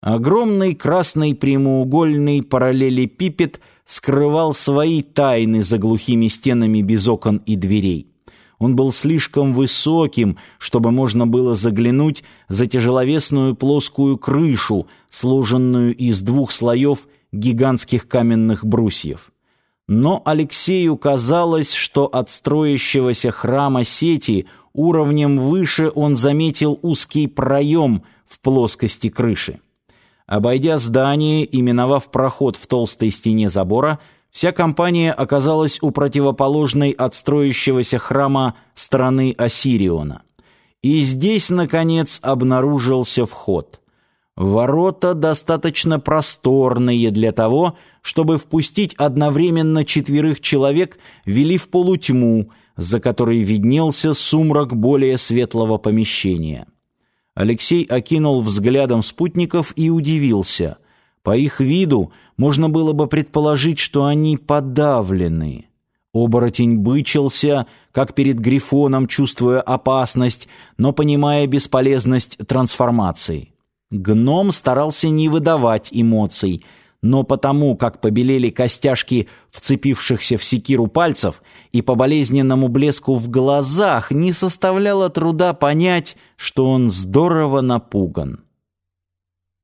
Огромный красный прямоугольный параллелепипед скрывал свои тайны за глухими стенами без окон и дверей. Он был слишком высоким, чтобы можно было заглянуть за тяжеловесную плоскую крышу, сложенную из двух слоев гигантских каменных брусьев. Но Алексею казалось, что от строящегося храма сети уровнем выше он заметил узкий проем в плоскости крыши. Обойдя здание и миновав проход в толстой стене забора, вся компания оказалась у противоположной от строящегося храма стороны Осириона. И здесь, наконец, обнаружился вход. Ворота достаточно просторные для того, чтобы впустить одновременно четверых человек, вели в полутьму, за которой виднелся сумрак более светлого помещения. Алексей окинул взглядом спутников и удивился. По их виду можно было бы предположить, что они подавлены. Оборотень бычился, как перед грифоном, чувствуя опасность, но понимая бесполезность трансформации. Гном старался не выдавать эмоций — но потому, как побелели костяшки вцепившихся в секиру пальцев и по болезненному блеску в глазах, не составляло труда понять, что он здорово напуган.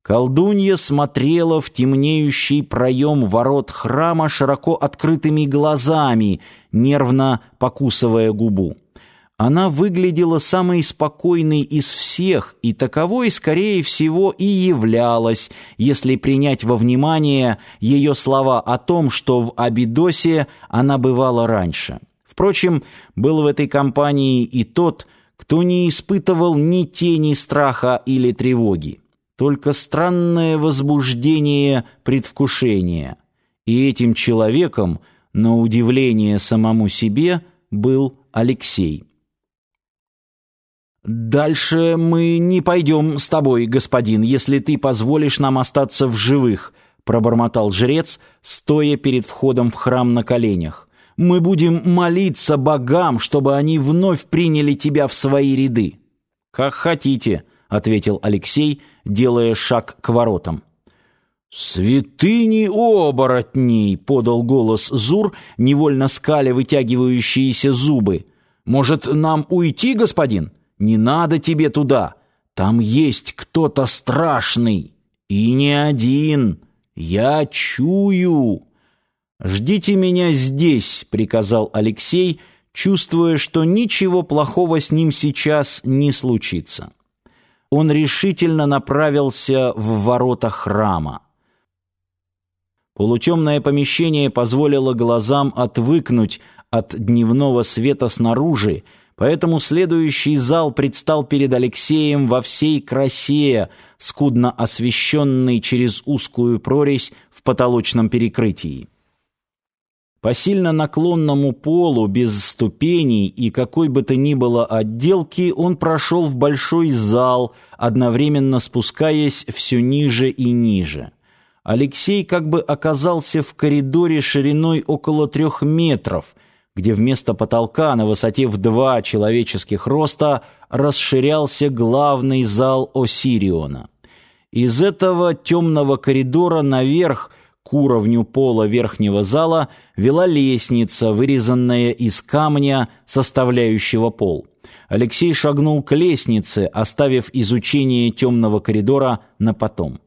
Колдунья смотрела в темнеющий проем ворот храма широко открытыми глазами, нервно покусывая губу. Она выглядела самой спокойной из всех, и таковой, скорее всего, и являлась, если принять во внимание ее слова о том, что в Абидосе она бывала раньше. Впрочем, был в этой компании и тот, кто не испытывал ни тени страха или тревоги, только странное возбуждение предвкушения. И этим человеком, на удивление самому себе, был Алексей. «Дальше мы не пойдем с тобой, господин, если ты позволишь нам остаться в живых», пробормотал жрец, стоя перед входом в храм на коленях. «Мы будем молиться богам, чтобы они вновь приняли тебя в свои ряды». «Как хотите», — ответил Алексей, делая шаг к воротам. «Святыни оборотней!» — подал голос Зур, невольно скаля вытягивающиеся зубы. «Может, нам уйти, господин?» Не надо тебе туда. Там есть кто-то страшный. И не один. Я чую. Ждите меня здесь, приказал Алексей, чувствуя, что ничего плохого с ним сейчас не случится. Он решительно направился в ворота храма. Полутемное помещение позволило глазам отвыкнуть от дневного света снаружи, Поэтому следующий зал предстал перед Алексеем во всей красе, скудно освещенный через узкую прорезь в потолочном перекрытии. По сильно наклонному полу, без ступеней и какой бы то ни было отделки, он прошел в большой зал, одновременно спускаясь все ниже и ниже. Алексей как бы оказался в коридоре шириной около трех метров — где вместо потолка на высоте в два человеческих роста расширялся главный зал Осириона. Из этого темного коридора наверх к уровню пола верхнего зала вела лестница, вырезанная из камня, составляющего пол. Алексей шагнул к лестнице, оставив изучение темного коридора на потом.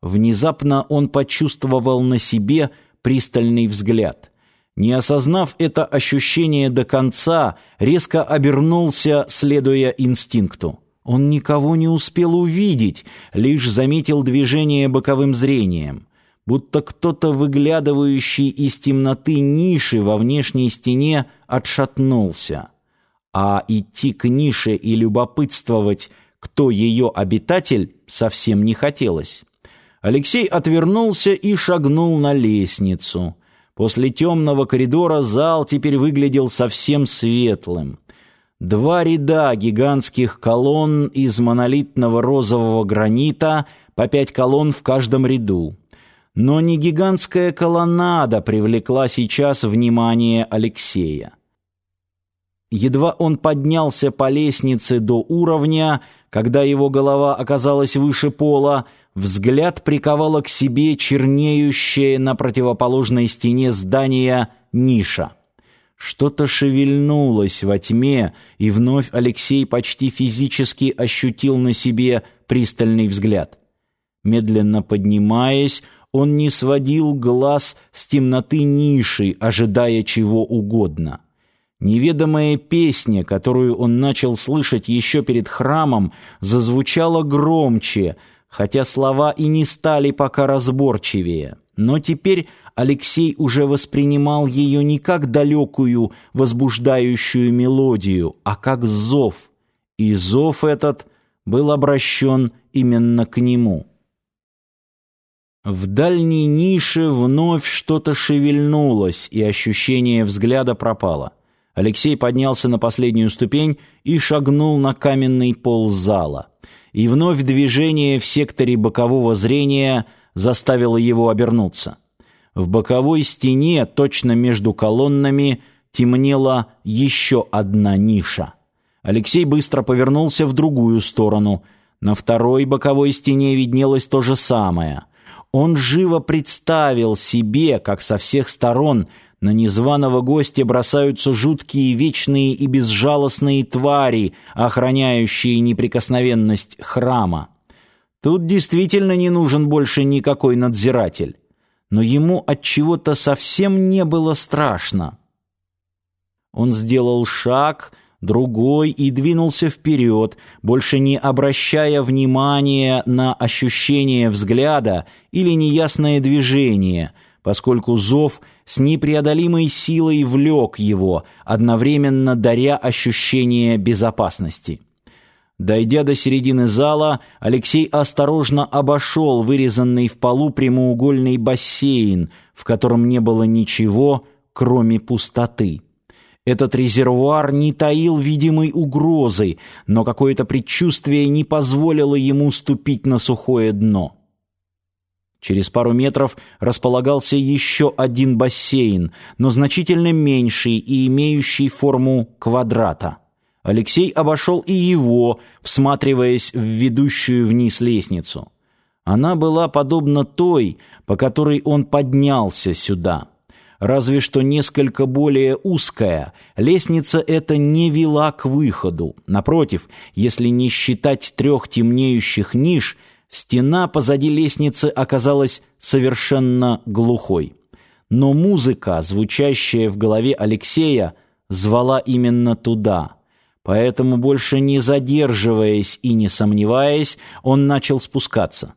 Внезапно он почувствовал на себе пристальный взгляд. Не осознав это ощущение до конца, резко обернулся, следуя инстинкту. Он никого не успел увидеть, лишь заметил движение боковым зрением. Будто кто-то, выглядывающий из темноты ниши во внешней стене, отшатнулся. А идти к нише и любопытствовать, кто ее обитатель, совсем не хотелось. Алексей отвернулся и шагнул на лестницу — После темного коридора зал теперь выглядел совсем светлым. Два ряда гигантских колонн из монолитного розового гранита, по пять колонн в каждом ряду. Но не гигантская колоннада привлекла сейчас внимание Алексея. Едва он поднялся по лестнице до уровня, когда его голова оказалась выше пола, взгляд приковала к себе чернеющая на противоположной стене здания ниша. Что-то шевельнулось во тьме, и вновь Алексей почти физически ощутил на себе пристальный взгляд. Медленно поднимаясь, он не сводил глаз с темноты ниши, ожидая чего угодно. Неведомая песня, которую он начал слышать еще перед храмом, зазвучала громче, хотя слова и не стали пока разборчивее. Но теперь Алексей уже воспринимал ее не как далекую, возбуждающую мелодию, а как зов. И зов этот был обращен именно к нему. В дальней нише вновь что-то шевельнулось, и ощущение взгляда пропало. Алексей поднялся на последнюю ступень и шагнул на каменный пол зала. И вновь движение в секторе бокового зрения заставило его обернуться. В боковой стене, точно между колоннами, темнела еще одна ниша. Алексей быстро повернулся в другую сторону. На второй боковой стене виднелось то же самое — он живо представил себе, как со всех сторон на незваного гостя бросаются жуткие, вечные и безжалостные твари, охраняющие неприкосновенность храма. Тут действительно не нужен больше никакой надзиратель. Но ему от чего-то совсем не было страшно. Он сделал шаг, другой и двинулся вперед, больше не обращая внимания на ощущение взгляда или неясное движение, поскольку зов с непреодолимой силой влек его, одновременно даря ощущение безопасности. Дойдя до середины зала, Алексей осторожно обошел вырезанный в полу прямоугольный бассейн, в котором не было ничего, кроме пустоты. Этот резервуар не таил видимой угрозы, но какое-то предчувствие не позволило ему ступить на сухое дно. Через пару метров располагался еще один бассейн, но значительно меньший и имеющий форму квадрата. Алексей обошел и его, всматриваясь в ведущую вниз лестницу. Она была подобна той, по которой он поднялся сюда разве что несколько более узкая, лестница эта не вела к выходу. Напротив, если не считать трех темнеющих ниш, стена позади лестницы оказалась совершенно глухой. Но музыка, звучащая в голове Алексея, звала именно туда. Поэтому, больше не задерживаясь и не сомневаясь, он начал спускаться.